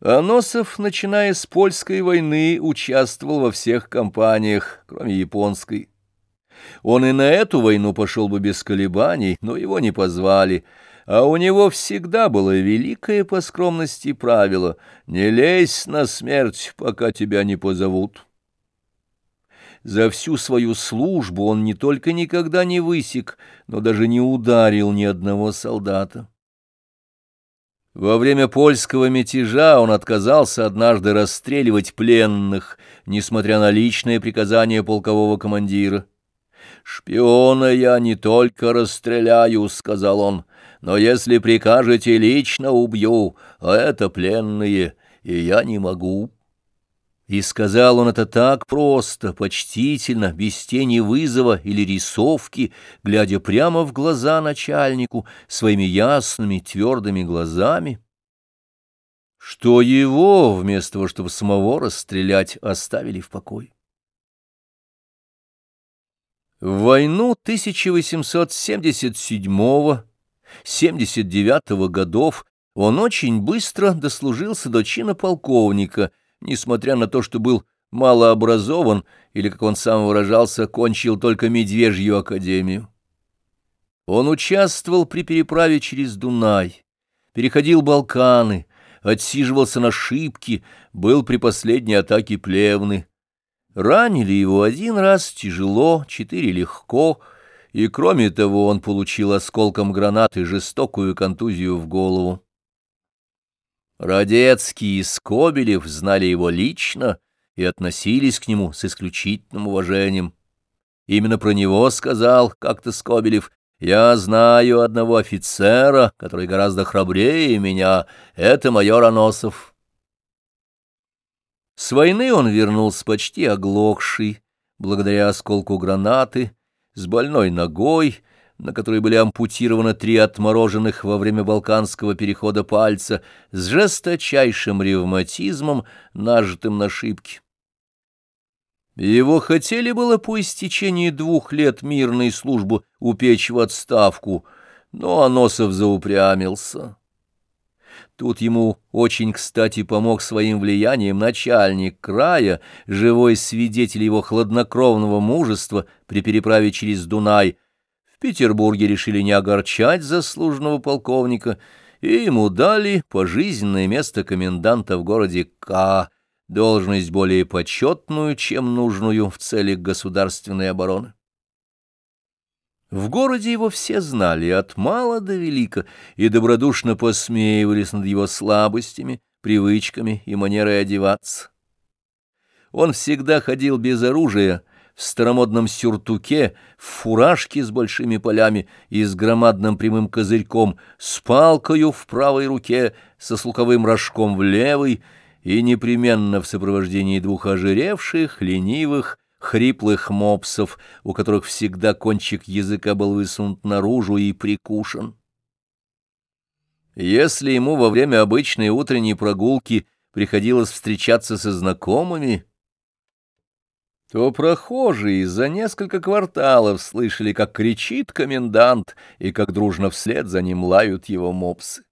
Аносов, начиная с польской войны, участвовал во всех кампаниях, кроме японской. Он и на эту войну пошел бы без колебаний, но его не позвали, а у него всегда было великое по скромности правило «не лезь на смерть, пока тебя не позовут». За всю свою службу он не только никогда не высек, но даже не ударил ни одного солдата. Во время польского мятежа он отказался однажды расстреливать пленных, несмотря на личное приказание полкового командира. «Шпиона я не только расстреляю», — сказал он, — «но если прикажете, лично убью, а это пленные, и я не могу». И сказал он это так просто, почтительно, без тени вызова или рисовки, глядя прямо в глаза начальнику своими ясными твердыми глазами, что его, вместо того, чтобы самого расстрелять, оставили в покое. В войну 1877-79 годов он очень быстро дослужился до чина полковника — несмотря на то, что был малообразован, или, как он сам выражался, кончил только Медвежью академию. Он участвовал при переправе через Дунай, переходил Балканы, отсиживался на шибке, был при последней атаке Плевны. Ранили его один раз тяжело, четыре легко, и, кроме того, он получил осколком гранаты жестокую контузию в голову. Радецкий и Скобелев знали его лично и относились к нему с исключительным уважением. Именно про него сказал как-то Скобелев, «Я знаю одного офицера, который гораздо храбрее меня, это майор Аносов». С войны он вернулся почти оглохший, благодаря осколку гранаты, с больной ногой, на которой были ампутированы три отмороженных во время Балканского перехода пальца, с жесточайшим ревматизмом, нажитым на шибке. Его хотели было по истечении двух лет мирной службы упечь в отставку, но Аносов заупрямился. Тут ему очень кстати помог своим влиянием начальник края, живой свидетель его хладнокровного мужества при переправе через Дунай — Петербурге решили не огорчать заслуженного полковника, и ему дали пожизненное место коменданта в городе К, должность более почетную, чем нужную в целях государственной обороны. В городе его все знали от мала до велика и добродушно посмеивались над его слабостями, привычками и манерой одеваться. Он всегда ходил без оружия, в старомодном сюртуке, в фуражке с большими полями и с громадным прямым козырьком, с палкою в правой руке, со слуковым рожком в левой и непременно в сопровождении двух ожиревших, ленивых, хриплых мопсов, у которых всегда кончик языка был высунут наружу и прикушен. Если ему во время обычной утренней прогулки приходилось встречаться со знакомыми, то прохожие за несколько кварталов слышали, как кричит комендант и как дружно вслед за ним лают его мопсы.